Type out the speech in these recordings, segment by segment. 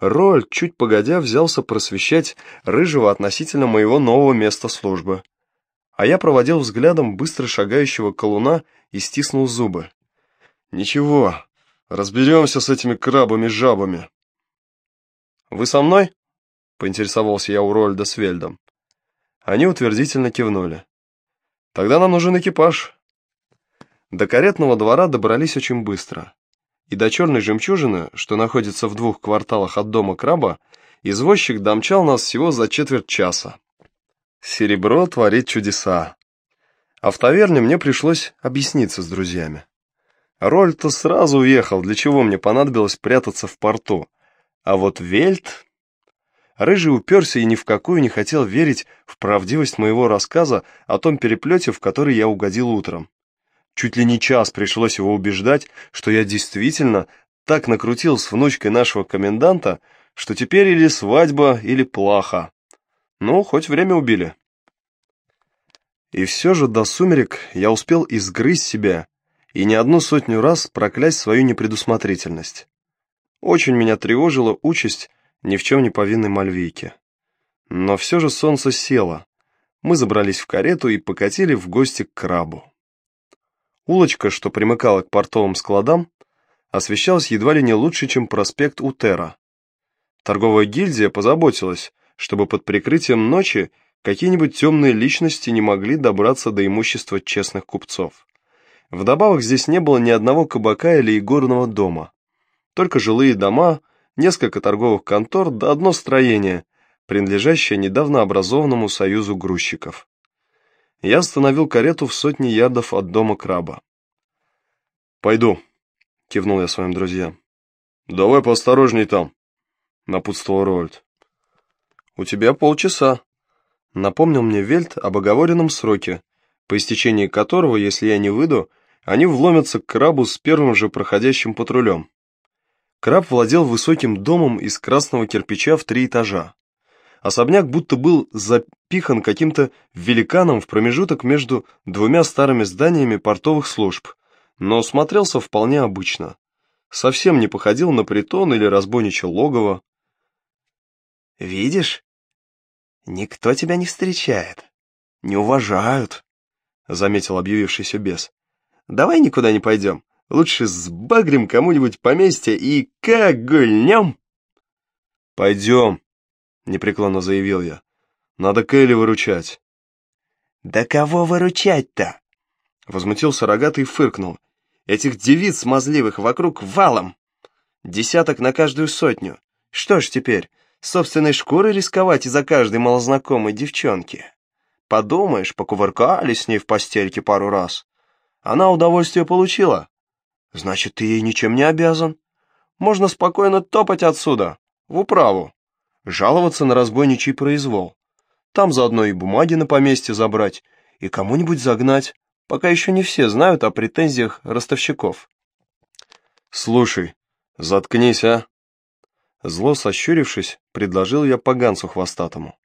Роль чуть погодя взялся просвещать Рыжего относительно моего нового места службы. А я проводил взглядом быстро шагающего колуна и стиснул зубы. «Ничего, разберемся с этими крабами-жабами». «Вы со мной?» — поинтересовался я у Рольда с Вельдом. Они утвердительно кивнули. «Тогда нам нужен экипаж». До каретного двора добрались очень быстро и до черной жемчужины, что находится в двух кварталах от дома краба, извозчик домчал нас всего за четверть часа. Серебро творит чудеса. А в таверне мне пришлось объясниться с друзьями. Роль-то сразу уехал, для чего мне понадобилось прятаться в порту. А вот Вельт... Рыжий уперся и ни в какую не хотел верить в правдивость моего рассказа о том переплете, в который я угодил утром. Чуть ли не час пришлось его убеждать, что я действительно так накрутил с внучкой нашего коменданта, что теперь или свадьба, или плаха. Ну, хоть время убили. И все же до сумерек я успел изгрызть себя и не одну сотню раз проклясть свою непредусмотрительность. Очень меня тревожила участь ни в чем не повинной Мальвейки. Но все же солнце село. Мы забрались в карету и покатили в гости к крабу. Улочка, что примыкала к портовым складам, освещалась едва ли не лучше, чем проспект Утера. Торговая гильдия позаботилась, чтобы под прикрытием ночи какие-нибудь темные личности не могли добраться до имущества честных купцов. Вдобавок здесь не было ни одного кабака или игорного дома. Только жилые дома, несколько торговых контор да одно строение, принадлежащее недавно образованному союзу грузчиков я остановил карету в сотне ярдов от дома краба. «Пойду», — кивнул я своим друзьям. «Давай поосторожней там», — напутствовал Рольд. «У тебя полчаса», — напомнил мне Вельт об оговоренном сроке, по истечении которого, если я не выйду, они вломятся к крабу с первым же проходящим патрулем. Краб владел высоким домом из красного кирпича в три этажа. Особняк будто был запихан каким-то великаном в промежуток между двумя старыми зданиями портовых служб, но смотрелся вполне обычно. Совсем не походил на притон или разбойничье логово. «Видишь? Никто тебя не встречает, не уважают», — заметил объявившийся бес. «Давай никуда не пойдем, лучше сбагрим кому-нибудь поместье и как гульнем». «Пойдем», непреклонно заявил я. «Надо Келли выручать». «Да кого выручать-то?» Возмутился рогатый и фыркнул. «Этих девиц смазливых вокруг валом! Десяток на каждую сотню. Что ж теперь, собственной шкурой рисковать из-за каждой малознакомой девчонки? Подумаешь, покувыркались с ней в постельке пару раз. Она удовольствие получила. Значит, ты ей ничем не обязан. Можно спокойно топать отсюда, в управу жаловаться на разбойничий произвол. Там заодно и бумаги на поместье забрать, и кому-нибудь загнать, пока еще не все знают о претензиях ростовщиков. «Слушай, заткнись, а!» Зло сощурившись, предложил я поганцу хвостатому.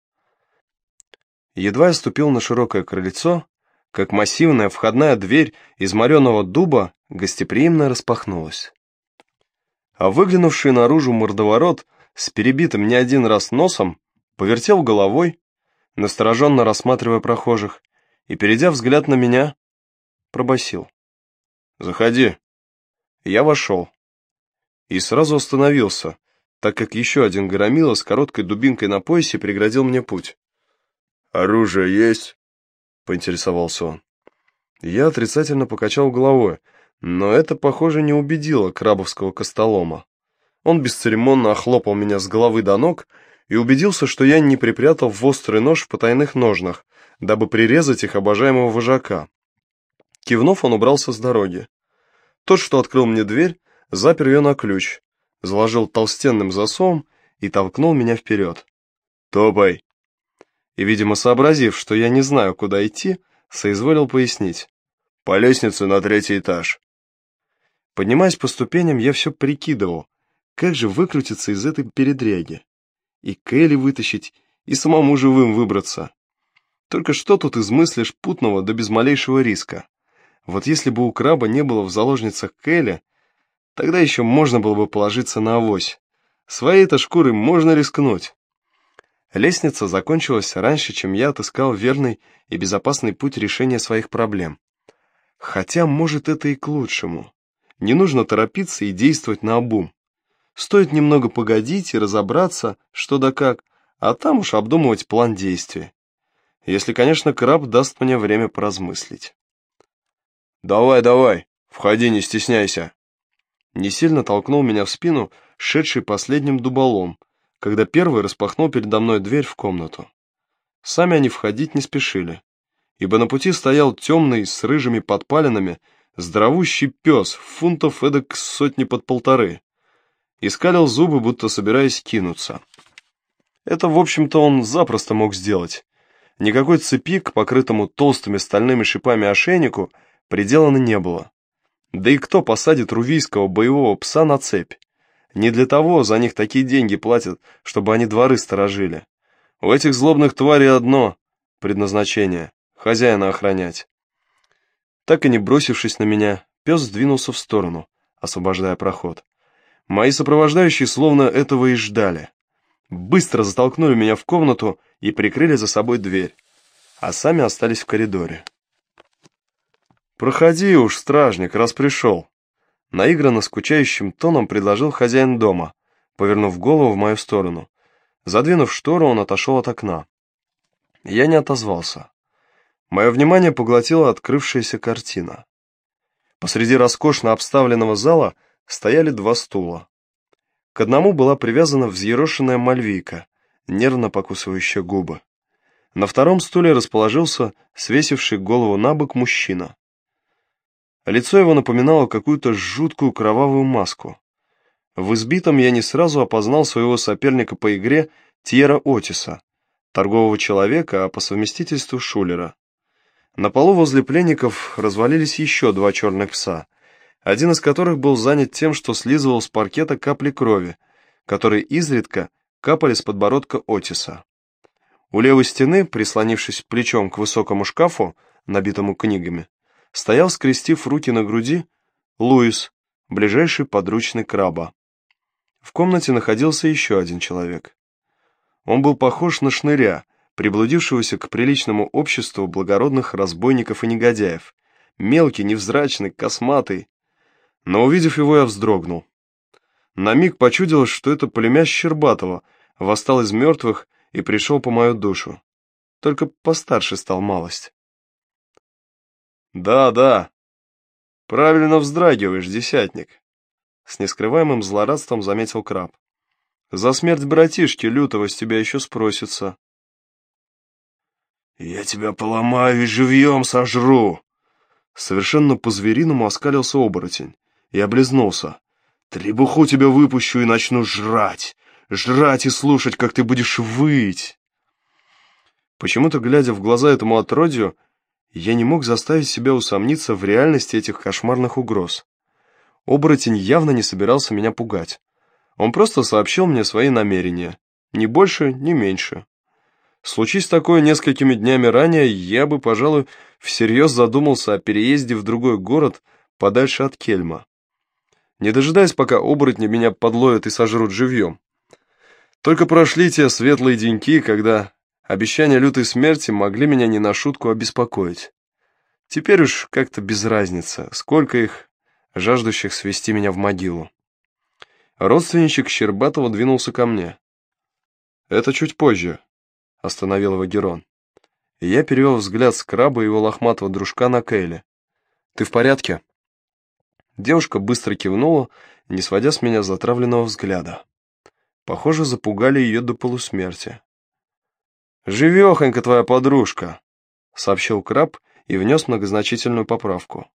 Едва я ступил на широкое крыльцо, как массивная входная дверь из мореного дуба гостеприимно распахнулась. А выглянувший наружу мордоворот с перебитым не один раз носом, повертел головой, настороженно рассматривая прохожих, и, перейдя взгляд на меня, пробасил: «Заходи». Я вошел. И сразу остановился, так как еще один громила с короткой дубинкой на поясе преградил мне путь. «Оружие есть?» — поинтересовался он. Я отрицательно покачал головой, но это, похоже, не убедило крабовского костолома. Он бесцеремонно охлопал меня с головы до ног и убедился, что я не припрятал в острый нож в потайных ножнах, дабы прирезать их обожаемого вожака. Кивнув, он убрался с дороги. Тот, что открыл мне дверь, запер ее на ключ, заложил толстенным засовом и толкнул меня вперед. «Топай!» И, видимо, сообразив, что я не знаю, куда идти, соизволил пояснить. «По лестнице на третий этаж». Поднимаясь по ступеням, я все прикидывал, как же выкрутиться из этой передряги? И Келли вытащить, и самому живым выбраться. Только что тут измыслишь путного да без малейшего риска? Вот если бы у краба не было в заложницах Келли, тогда еще можно было бы положиться на авось. Своей-то шкурой можно рискнуть. Лестница закончилась раньше, чем я отыскал верный и безопасный путь решения своих проблем. Хотя, может, это и к лучшему. Не нужно торопиться и действовать на обум. Стоит немного погодить и разобраться, что да как, а там уж обдумывать план действий. Если, конечно, краб даст мне время поразмыслить. «Давай, давай, входи, не стесняйся!» Не сильно толкнул меня в спину, шедший последним дуболом, когда первый распахнул передо мной дверь в комнату. Сами они входить не спешили, ибо на пути стоял темный, с рыжими подпалинами, здоровущий пес, фунтов эдак сотни под полторы, и зубы, будто собираясь кинуться. Это, в общем-то, он запросто мог сделать. Никакой цепи к покрытому толстыми стальными шипами ошейнику приделано не было. Да и кто посадит рувийского боевого пса на цепь? Не для того за них такие деньги платят, чтобы они дворы сторожили. У этих злобных тварей одно предназначение — хозяина охранять. Так и не бросившись на меня, пес сдвинулся в сторону, освобождая проход. Мои сопровождающие словно этого и ждали. Быстро затолкнули меня в комнату и прикрыли за собой дверь, а сами остались в коридоре. «Проходи уж, стражник, раз пришел», Наигранно скучающим тоном предложил хозяин дома, повернув голову в мою сторону. Задвинув штору, он отошел от окна. Я не отозвался. Мое внимание поглотила открывшаяся картина. Посреди роскошно обставленного зала стояли два стула. К одному была привязана взъерошенная мальвийка, нервно покусывающая губы. На втором стуле расположился свесивший голову на бок мужчина. Лицо его напоминало какую-то жуткую кровавую маску. В избитом я не сразу опознал своего соперника по игре Тьера Отиса, торгового человека, а по совместительству Шулера. На полу возле пленников развалились еще два черных пса, один из которых был занят тем, что слизывал с паркета капли крови, которые изредка капали с подбородка Отиса. У левой стены, прислонившись плечом к высокому шкафу, набитому книгами, стоял, скрестив руки на груди, Луис, ближайший подручный краба. В комнате находился еще один человек. Он был похож на шныря, приблудившегося к приличному обществу благородных разбойников и негодяев, мелкий, невзрачный, косматый. Но увидев его, я вздрогнул. На миг почудилось, что это племя Щербатова восстал из мертвых и пришел по мою душу. Только постарше стал малость. «Да, да. Правильно вздрагиваешь, десятник», — с нескрываемым злорадством заметил краб. «За смерть братишки лютого с тебя еще спросится». «Я тебя поломаю и живьем сожру!» Совершенно по-звериному оскалился оборотень и облизнулся. «Требуху тебя выпущу и начну жрать! Жрать и слушать, как ты будешь выть!» Почему-то, глядя в глаза этому отродью, я не мог заставить себя усомниться в реальности этих кошмарных угроз. Оборотень явно не собирался меня пугать. Он просто сообщил мне свои намерения. Ни больше, ни меньше. Случись такое несколькими днями ранее, я бы, пожалуй, всерьез задумался о переезде в другой город подальше от Кельма. Не дожидаясь, пока оборотни меня подловят и сожрут живьем. Только прошли те светлые деньки, когда Обещания лютой смерти могли меня не на шутку обеспокоить. Теперь уж как-то без разницы, сколько их, жаждущих свести меня в могилу. Родственничек Щербатова двинулся ко мне. «Это чуть позже», — остановил его Герон. Я перевел взгляд с краба и его лохматого дружка на Кейли. «Ты в порядке?» Девушка быстро кивнула, не сводя с меня затравленного взгляда. Похоже, запугали ее до полусмерти. «Живехонька твоя подружка», — сообщил краб и внес многозначительную поправку.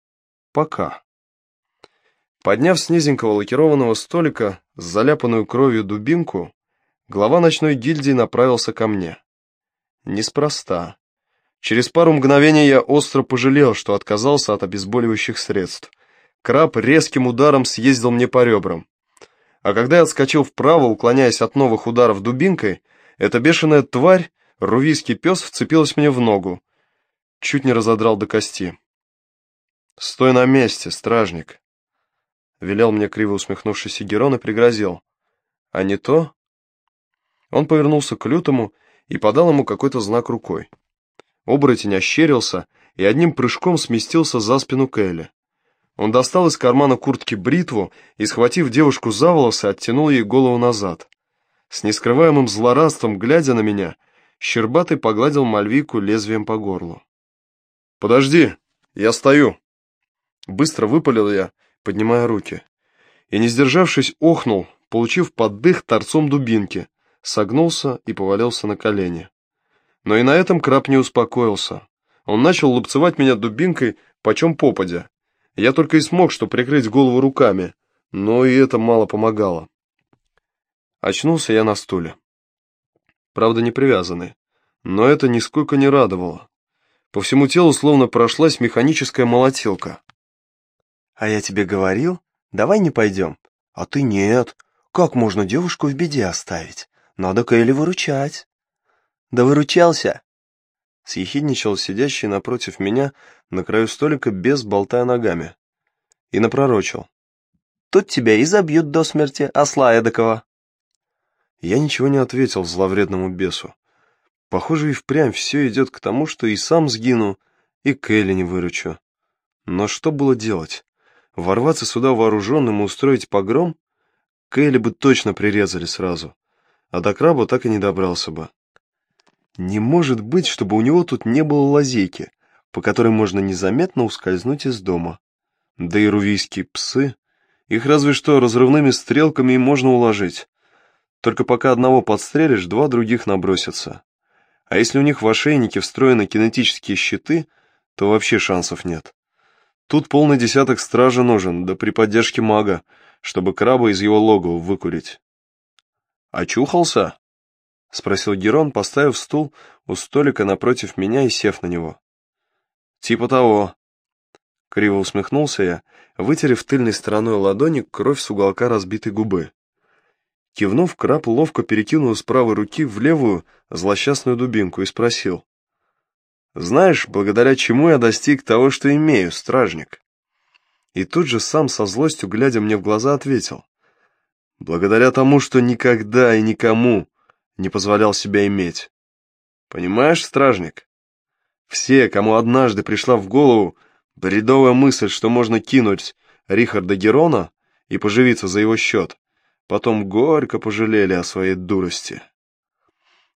«Пока». Подняв с низенького лакированного столика с заляпанную кровью дубинку, глава ночной гильдии направился ко мне. Неспроста. Через пару мгновений я остро пожалел, что отказался от обезболивающих средств. Краб резким ударом съездил мне по ребрам. А когда я отскочил вправо, уклоняясь от новых ударов дубинкой, эта бешеная тварь Рувийский пес вцепилась мне в ногу. Чуть не разодрал до кости. «Стой на месте, стражник!» Велел мне криво усмехнувшийся Герон и пригрозил. а не то...» Он повернулся к лютому и подал ему какой-то знак рукой. Оборотень ощерился и одним прыжком сместился за спину Кэлли. Он достал из кармана куртки бритву и, схватив девушку за волосы, оттянул ей голову назад. С нескрываемым злорадством, глядя на меня, Щербатый погладил Мальвику лезвием по горлу. «Подожди, я стою!» Быстро выпалил я, поднимая руки. И, не сдержавшись, охнул, получив поддых торцом дубинки, согнулся и повалился на колени. Но и на этом краб не успокоился. Он начал лупцевать меня дубинкой, почем попадя. Я только и смог, что прикрыть голову руками, но и это мало помогало. Очнулся я на стуле. Правда, не привязанный, но это нисколько не радовало. По всему телу словно прошлась механическая молотилка. «А я тебе говорил, давай не пойдем». «А ты нет. Как можно девушку в беде оставить? Надо Кэлли выручать». «Да выручался!» Съехидничал сидящий напротив меня на краю столика без болтая ногами. И напророчил. «Тут тебя и забьют до смерти, осла эдакого». Я ничего не ответил зловредному бесу. Похоже, и впрямь все идет к тому, что и сам сгину, и Кэлли не выручу. Но что было делать? Ворваться сюда вооруженным и устроить погром? Кэлли бы точно прирезали сразу. А до краба так и не добрался бы. Не может быть, чтобы у него тут не было лазейки, по которой можно незаметно ускользнуть из дома. Да и рувийские псы, их разве что разрывными стрелками можно уложить. Только пока одного подстрелишь, два других набросятся. А если у них в ошейнике встроены кинетические щиты, то вообще шансов нет. Тут полный десяток стражи нужен, да при поддержке мага, чтобы краба из его логова выкурить. «Очухался?» — спросил Герон, поставив стул у столика напротив меня и сев на него. «Типа того». Криво усмехнулся я, вытерев тыльной стороной ладони кровь с уголка разбитой губы. Кивнув, краб ловко перекинул с правой руки в левую злосчастную дубинку и спросил. «Знаешь, благодаря чему я достиг того, что имею, стражник?» И тут же сам со злостью, глядя мне в глаза, ответил. «Благодаря тому, что никогда и никому не позволял себя иметь. Понимаешь, стражник? Все, кому однажды пришла в голову бредовая мысль, что можно кинуть Рихарда Герона и поживиться за его счет, потом горько пожалели о своей дурости.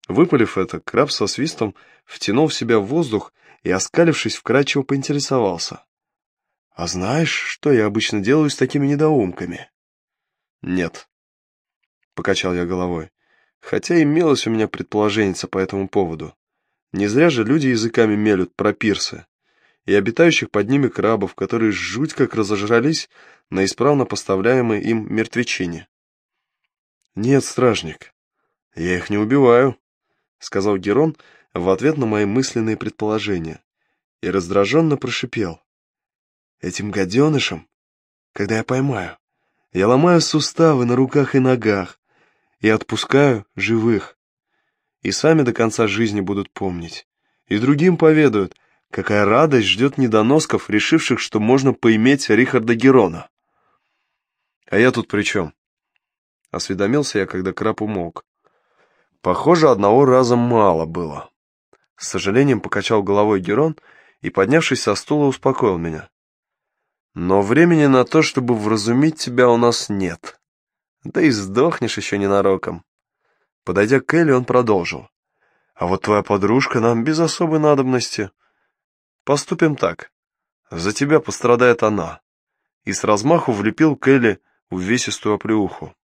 Выпалив это, краб со свистом втянул в себя воздух и, оскалившись, вкрадчиво поинтересовался. «А знаешь, что я обычно делаю с такими недоумками?» «Нет», — покачал я головой, хотя имелось у меня предположение по этому поводу. Не зря же люди языками мелют про пирсы и обитающих под ними крабов, которые жуть как разожрались на исправно поставляемой им мертвечине. «Нет, стражник, я их не убиваю», — сказал Герон в ответ на мои мысленные предположения, и раздраженно прошипел. «Этим гаденышам, когда я поймаю, я ломаю суставы на руках и ногах и отпускаю живых. И сами до конца жизни будут помнить, и другим поведают, какая радость ждет недоносков, решивших, что можно поиметь Рихарда Герона. А я тут при чем? Осведомился я, когда краб умолк. Похоже, одного раза мало было. С сожалением покачал головой Герон и, поднявшись со стула, успокоил меня. Но времени на то, чтобы вразумить тебя, у нас нет. Да и сдохнешь еще ненароком. Подойдя к Элли, он продолжил. А вот твоя подружка нам без особой надобности. Поступим так. За тебя пострадает она. И с размаху влепил Келли увесистую оплеуху.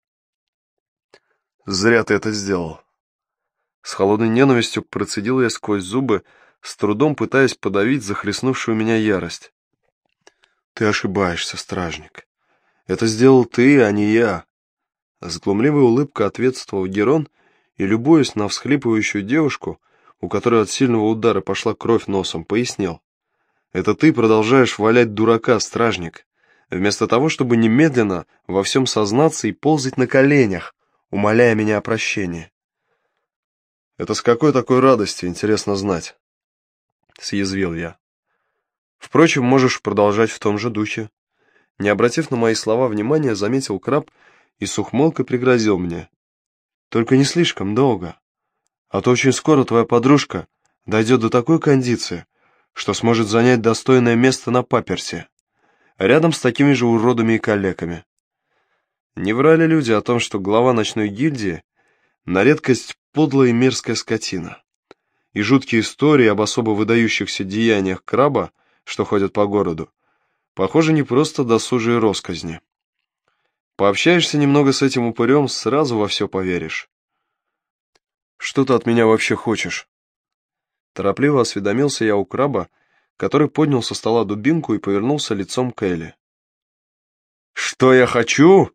Зря ты это сделал. С холодной ненавистью процедил я сквозь зубы, с трудом пытаясь подавить захлестнувшую меня ярость. Ты ошибаешься, стражник. Это сделал ты, а не я. С глумливой улыбкой ответствовал Герон и, любуясь на всхлипывающую девушку, у которой от сильного удара пошла кровь носом, пояснил. Это ты продолжаешь валять дурака, стражник, вместо того, чтобы немедленно во всем сознаться и ползать на коленях, умоляя меня о прощении. «Это с какой такой радости, интересно знать?» — съязвил я. «Впрочем, можешь продолжать в том же духе». Не обратив на мои слова внимания, заметил краб и с ухмылкой пригрозил мне. Только не слишком долго. А то очень скоро твоя подружка дойдет до такой кондиции, что сможет занять достойное место на паперсе, рядом с такими же уродами и калеками. Не врали люди о том, что глава ночной гильдии на редкость подлая и мерзкая скотина. И жуткие истории об особо выдающихся деяниях краба, что ходят по городу, похоже, не просто досужие росказни. Пообщаешься немного с этим упырем, сразу во все поверишь. «Что ты от меня вообще хочешь?» Торопливо осведомился я у краба, который поднял со стола дубинку и повернулся лицом к Элли. «Что я хочу?»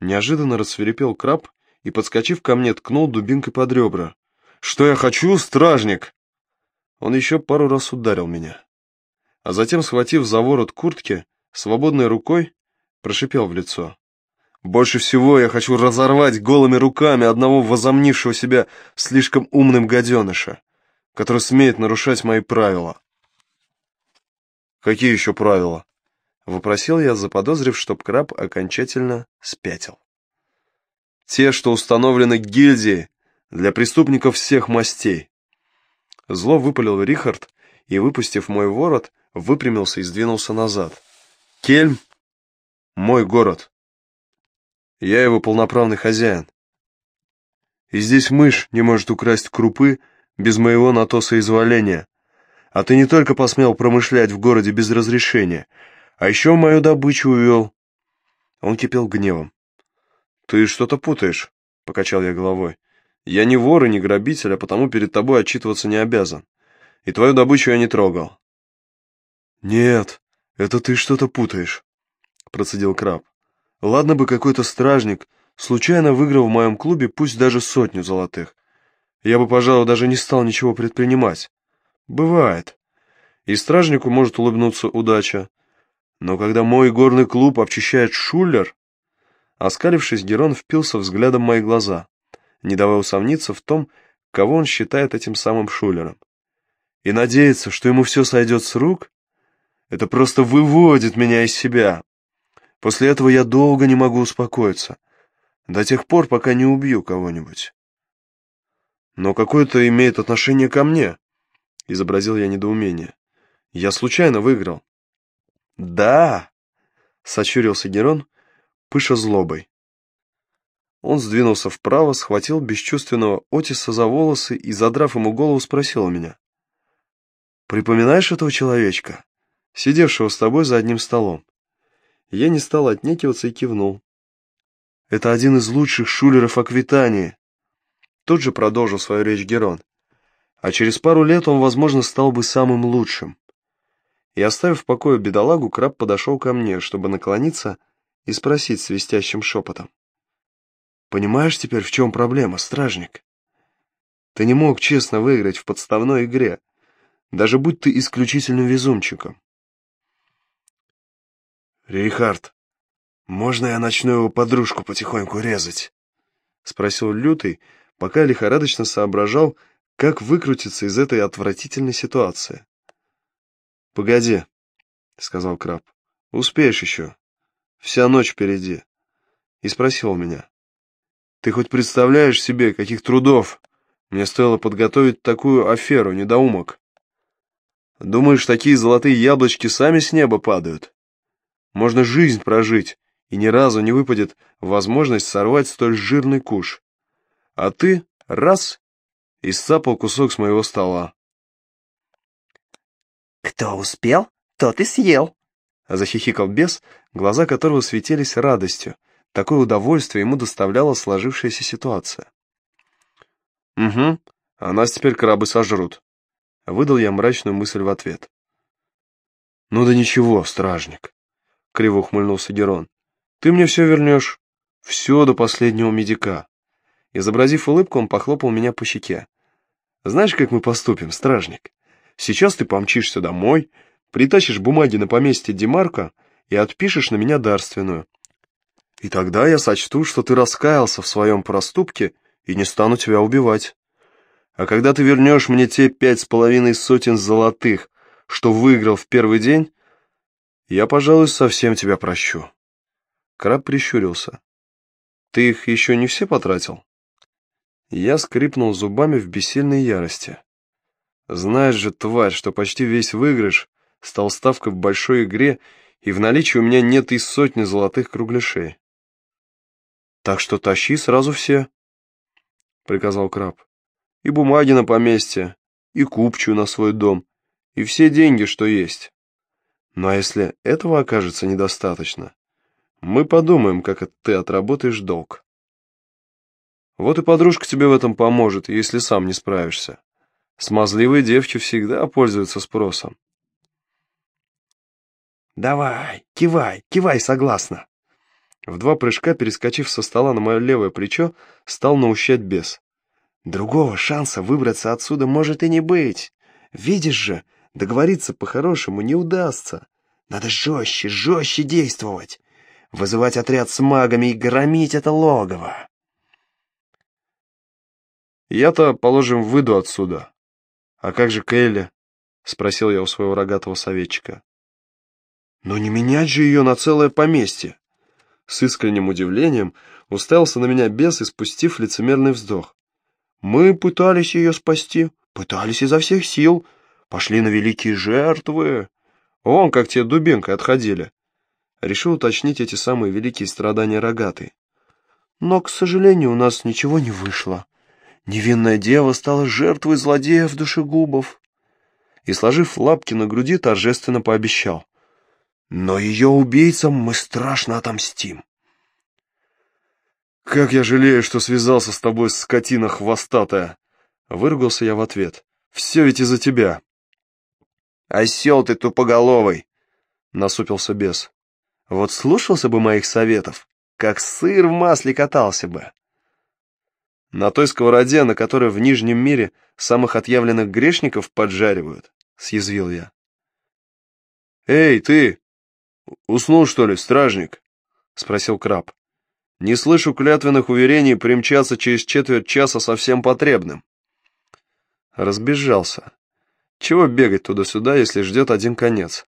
Неожиданно рассверепел краб и, подскочив ко мне, ткнул дубинкой под ребра. «Что я хочу, стражник?» Он еще пару раз ударил меня, а затем, схватив за ворот куртки, свободной рукой, прошипел в лицо. «Больше всего я хочу разорвать голыми руками одного возомнившего себя слишком умным гаденыша, который смеет нарушать мои правила». «Какие еще правила?» — вопросил я, заподозрив, чтоб краб окончательно спятил. «Те, что установлены гильдией для преступников всех мастей». Зло выпалил Рихард и, выпустив мой ворот, выпрямился и сдвинулся назад. «Кельм — мой город. Я его полноправный хозяин. И здесь мышь не может украсть крупы без моего на то соизволения. А ты не только посмел промышлять в городе без разрешения, а еще мою добычу увел. Он кипел гневом. «Ты что-то путаешь», — покачал я головой. «Я не вор и не грабитель, а потому перед тобой отчитываться не обязан. И твою добычу я не трогал». «Нет, это ты что-то путаешь», — процедил краб. «Ладно бы какой-то стражник случайно выиграл в моем клубе пусть даже сотню золотых. Я бы, пожалуй, даже не стал ничего предпринимать. Бывает. И стражнику может улыбнуться удача. Но когда мой горный клуб обчищает шулер... Оскалившись, Герон впился взглядом в мои глаза, не давая усомниться в том, кого он считает этим самым шулером. И надеется, что ему все сойдет с рук, это просто выводит меня из себя. После этого я долго не могу успокоиться, до тех пор, пока не убью кого-нибудь. Но какое-то имеет отношение ко мне. Изобразил я недоумение. Я случайно выиграл. Да, сочурился Герон, пыша злобой. Он сдвинулся вправо, схватил бесчувственного Отиса за волосы и, задрав ему голову, спросил у меня. «Припоминаешь этого человечка, сидевшего с тобой за одним столом?» Я не стал отнекиваться и кивнул. «Это один из лучших шулеров Аквитании», — тут же продолжил свою речь Герон а через пару лет он, возможно, стал бы самым лучшим. И оставив в покое бедолагу, краб подошел ко мне, чтобы наклониться и спросить свистящим шепотом. «Понимаешь теперь, в чем проблема, стражник? Ты не мог честно выиграть в подставной игре, даже будь ты исключительным везунчиком». «Рейхард, можно я начну его подружку потихоньку резать?» — спросил Лютый, пока лихорадочно соображал, как выкрутиться из этой отвратительной ситуации? «Погоди», — сказал Краб, — «успеешь еще. Вся ночь впереди». И спросил меня, «Ты хоть представляешь себе, каких трудов мне стоило подготовить такую аферу, недоумок? Думаешь, такие золотые яблочки сами с неба падают? Можно жизнь прожить, и ни разу не выпадет возможность сорвать столь жирный куш. А ты раз и сцапал кусок с моего стола. «Кто успел, тот и съел», — захихикал бес, глаза которого светились радостью. Такое удовольствие ему доставляла сложившаяся ситуация. «Угу, а нас теперь крабы сожрут», — выдал я мрачную мысль в ответ. «Ну да ничего, стражник», — криво ухмыльнулся Герон. «Ты мне все вернешь, все до последнего медика». Изобразив улыбку, он похлопал меня по щеке. «Знаешь, как мы поступим, стражник? Сейчас ты помчишься домой, притащишь бумаги на поместье Демарка и отпишешь на меня дарственную. И тогда я сочту, что ты раскаялся в своем проступке и не стану тебя убивать. А когда ты вернешь мне те пять с половиной сотен золотых, что выиграл в первый день, я, пожалуй, совсем тебя прощу». Краб прищурился. «Ты их еще не все потратил?» Я скрипнул зубами в бессильной ярости. Знаешь же, тварь, что почти весь выигрыш стал ставкой в большой игре, и в наличии у меня нет и сотни золотых кругляшей. Так что тащи сразу все, — приказал краб. И бумаги на поместье, и купчую на свой дом, и все деньги, что есть. Ну а если этого окажется недостаточно, мы подумаем, как ты отработаешь долг. Вот и подружка тебе в этом поможет, если сам не справишься. Смазливые девки всегда пользуются спросом. «Давай, кивай, кивай, согласно!» В два прыжка, перескочив со стола на мое левое плечо, стал наущать бес. «Другого шанса выбраться отсюда может и не быть. Видишь же, договориться по-хорошему не удастся. Надо жестче, жестче действовать. Вызывать отряд с магами и громить это логово». «Я-то, положим, выйду отсюда. А как же Келли?» — спросил я у своего рогатого советчика. «Но не менять же ее на целое поместье!» С искренним удивлением уставился на меня бес, испустив лицемерный вздох. «Мы пытались ее спасти, пытались изо всех сил, пошли на великие жертвы. Вон, как те дубинкой отходили». Решил уточнить эти самые великие страдания рогатый. «Но, к сожалению, у нас ничего не вышло. Невинная дева стала жертвой злодеев душегубов». И, сложив лапки на груди, торжественно пообещал. Но ее убийцам мы страшно отомстим. «Как я жалею, что связался с тобой, скотина хвостатая!» Выругался я в ответ. «Все ведь из-за тебя!» «Осел ты тупоголовый!» Насупился бес. «Вот слушался бы моих советов, как сыр в масле катался бы!» «На той сковороде, на которой в Нижнем мире самых отъявленных грешников поджаривают», — съязвил я. «Эй, ты!» «Уснул, что ли, стражник?» — спросил краб. «Не слышу клятвенных уверений примчаться через четверть часа совсем потребным». Разбежался. Чего бегать туда-сюда, если ждет один конец?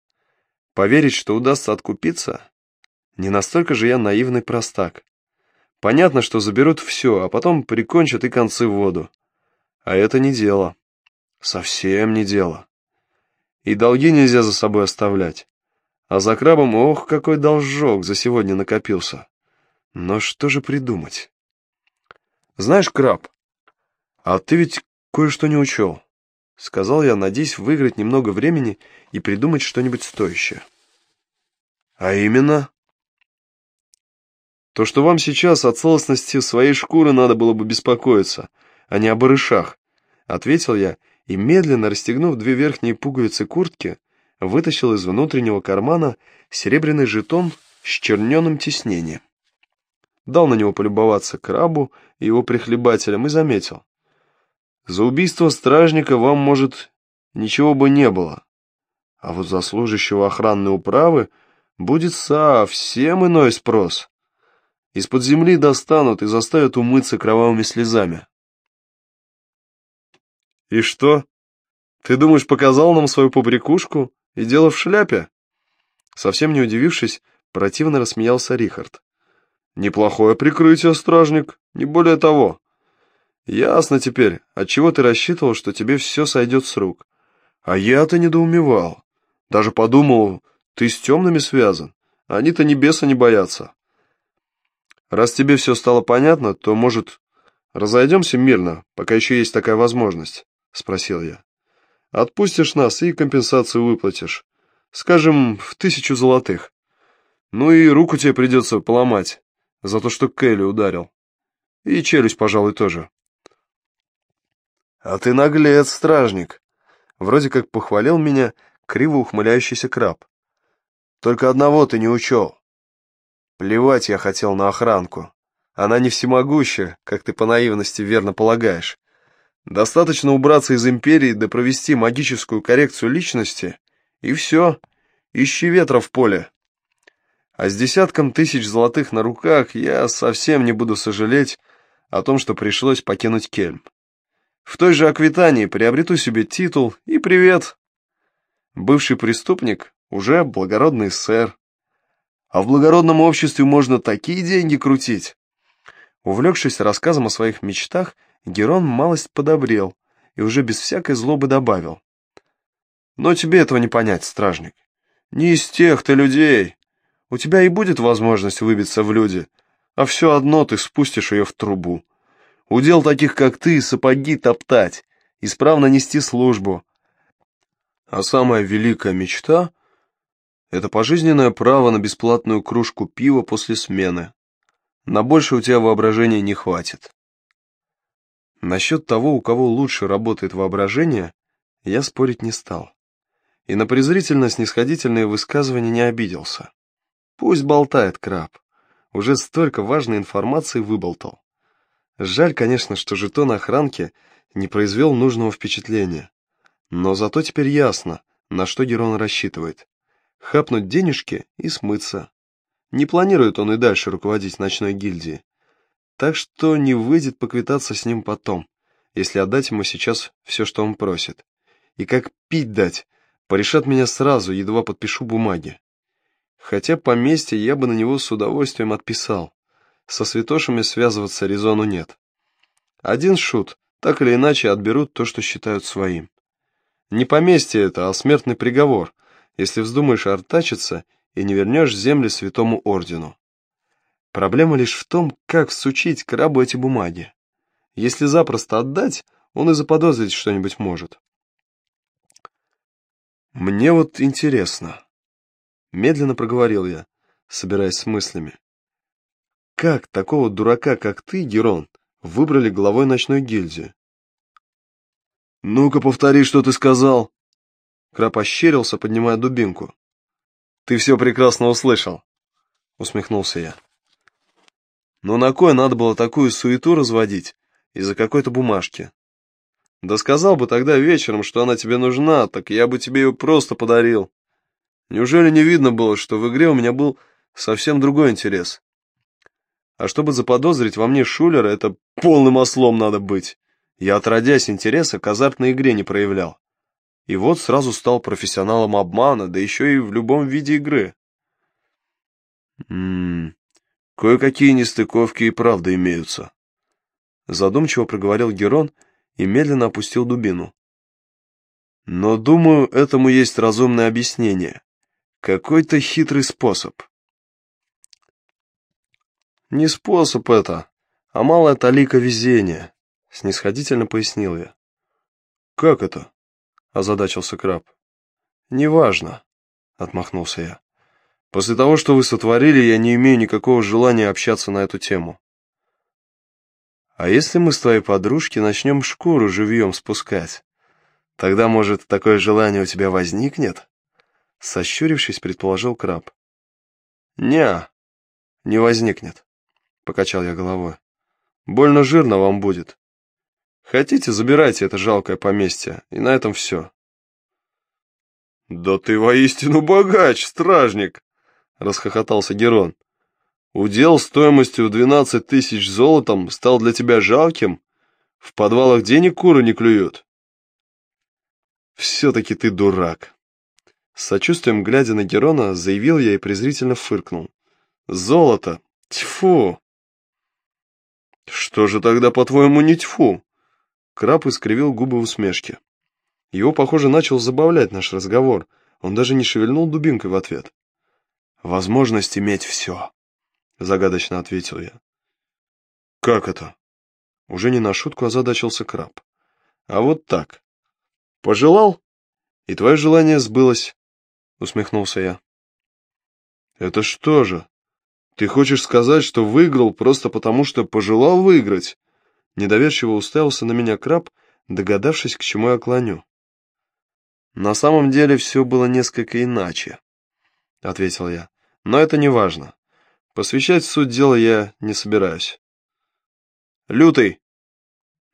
Поверить, что удастся откупиться? Не настолько же я наивный простак. Понятно, что заберут все, а потом прикончат и концы в воду. А это не дело. Совсем не дело. И долги нельзя за собой оставлять. А за крабом, ох, какой должок за сегодня накопился. Но что же придумать? Знаешь, краб, а ты ведь кое-что не учел. Сказал я, надеясь выиграть немного времени и придумать что-нибудь стоящее. А именно... То, что вам сейчас о целостности своей шкуры надо было бы беспокоиться, а не о барышах, ответил я и, медленно расстегнув две верхние пуговицы куртки, вытащил из внутреннего кармана серебряный жетон с черненым тиснением. Дал на него полюбоваться крабу и его прихлебателям и заметил. За убийство стражника вам, может, ничего бы не было, а вот за служащего охранной управы будет совсем иной спрос. Из-под земли достанут и заставят умыться кровавыми слезами. «И что? Ты думаешь, показал нам свою побрякушку?» И дело в шляпе. Совсем не удивившись, противно рассмеялся Рихард. Неплохое прикрытие, стражник, не более того. Ясно теперь, отчего ты рассчитывал, что тебе все сойдет с рук. А я-то недоумевал. Даже подумал, ты с темными связан. Они-то ни беса не боятся. Раз тебе все стало понятно, то, может, разойдемся мирно, пока еще есть такая возможность? Спросил я. Отпустишь нас и компенсацию выплатишь. Скажем, в тысячу золотых. Ну и руку тебе придется поломать за то, что Келли ударил. И челюсть, пожалуй, тоже. А ты наглец, стражник. Вроде как похвалил меня криво ухмыляющийся краб. Только одного ты не учел. Плевать я хотел на охранку. Она не всемогущая, как ты по наивности верно полагаешь. Достаточно убраться из Империи да провести магическую коррекцию личности, и все, ищи ветра в поле. А с десятком тысяч золотых на руках я совсем не буду сожалеть о том, что пришлось покинуть Кельм. В той же Аквитании приобрету себе титул и привет. Бывший преступник уже благородный сэр. А в благородном обществе можно такие деньги крутить. Увлекшись рассказом о своих мечтах, Герон малость подобрел и уже без всякой злобы добавил. «Но тебе этого не понять, стражник. Не из тех ты людей. У тебя и будет возможность выбиться в люди, а все одно ты спустишь ее в трубу. Удел таких, как ты, сапоги топтать, исправно нести службу. А самая великая мечта — это пожизненное право на бесплатную кружку пива после смены. На больше у тебя воображения не хватит. Насчет того, у кого лучше работает воображение, я спорить не стал. И на презрительно-снисходительные высказывания не обиделся. Пусть болтает краб. Уже столько важной информации выболтал. Жаль, конечно, что жетон охранки не произвел нужного впечатления. Но зато теперь ясно, на что Герон рассчитывает. Хапнуть денежки и смыться. Не планирует он и дальше руководить ночной гильдией. Так что не выйдет поквитаться с ним потом, если отдать ему сейчас все, что он просит. И как пить дать, порешат меня сразу, едва подпишу бумаги. Хотя поместье я бы на него с удовольствием отписал. Со святошами связываться резону нет. Один шут, так или иначе отберут то, что считают своим. Не поместье это, а смертный приговор, если вздумаешь артачиться и не вернешь земли святому ордену. Проблема лишь в том, как всучить крабу эти бумаги. Если запросто отдать, он и заподозрить что-нибудь может. Мне вот интересно, Медленно проговорил я, собираясь с мыслями. Как такого дурака, как ты, Герон, выбрали главой ночной гильдии? «Ну-ка, повтори, что ты сказал!» Краб ощерился, поднимая дубинку. «Ты все прекрасно услышал», — усмехнулся я. «Но на кой надо было такую суету разводить из-за какой-то бумажки? Да сказал бы тогда вечером, что она тебе нужна, так я бы тебе ее просто подарил. Неужели не видно было, что в игре у меня был совсем другой интерес? А чтобы заподозрить во мне шулера, это полным ослом надо быть. Я, отродясь интереса, к азартной игре не проявлял. И вот сразу стал профессионалом обмана, да еще и в любом виде игры. Ммм, кое-какие нестыковки и правда имеются. Задумчиво проговорил Герон и медленно опустил дубину. Но, думаю, этому есть разумное объяснение. Какой-то хитрый способ. Не способ это, а малая талика везения, снисходительно пояснил я. Как это? озадачился краб. Неважно, отмахнулся я. После того, что вы сотворили, я не имею никакого желания общаться на эту тему. А если мы с твоей подружки начнем шкуру живьем спускать? Тогда, может, такое желание у тебя возникнет? Сощурившись, предположил краб. «Не, не возникнет», — покачал я головой. «Больно жирно вам будет. Хотите, забирайте это жалкое поместье, и на этом все». «Да ты воистину богач, стражник!» — расхохотался Герон. «Удел стоимостью двенадцать тысяч золотом стал для тебя жалким? В подвалах денег куры не клюют?» «Все-таки ты дурак», с сочувствием глядя на Герона, заявил я и презрительно фыркнул. «Золото! Тьфу!» «Что же тогда, по-твоему, не тьфу?» Краб искривил губы в усмешке. Его, похоже, начал забавлять наш разговор. Он даже не шевельнул дубинкой в ответ. «Возможность иметь все», — загадочно ответил я. «Как это?» Уже не на шутку озадачился краб. «А вот так. Пожелал, и твое желание сбылось. — усмехнулся я. «Это что же? Ты хочешь сказать, что выиграл просто потому, что пожелал выиграть?» Недоверчиво уставился на меня краб, догадавшись, к чему я клоню. «На самом деле все было несколько иначе», — ответил я. «Но это не важно. Посвящать суть дела я не собираюсь». «Лютый!»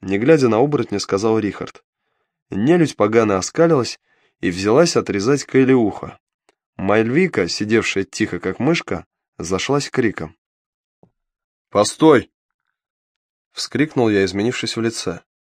Не глядя на оборотня, сказал Рихард. Нелюдь погано оскалилась и взялась отрезать Кэлли ухо. Мальвика, сидевшая тихо как мышка, зашлась криком. «Постой!» — вскрикнул я, изменившись в лице.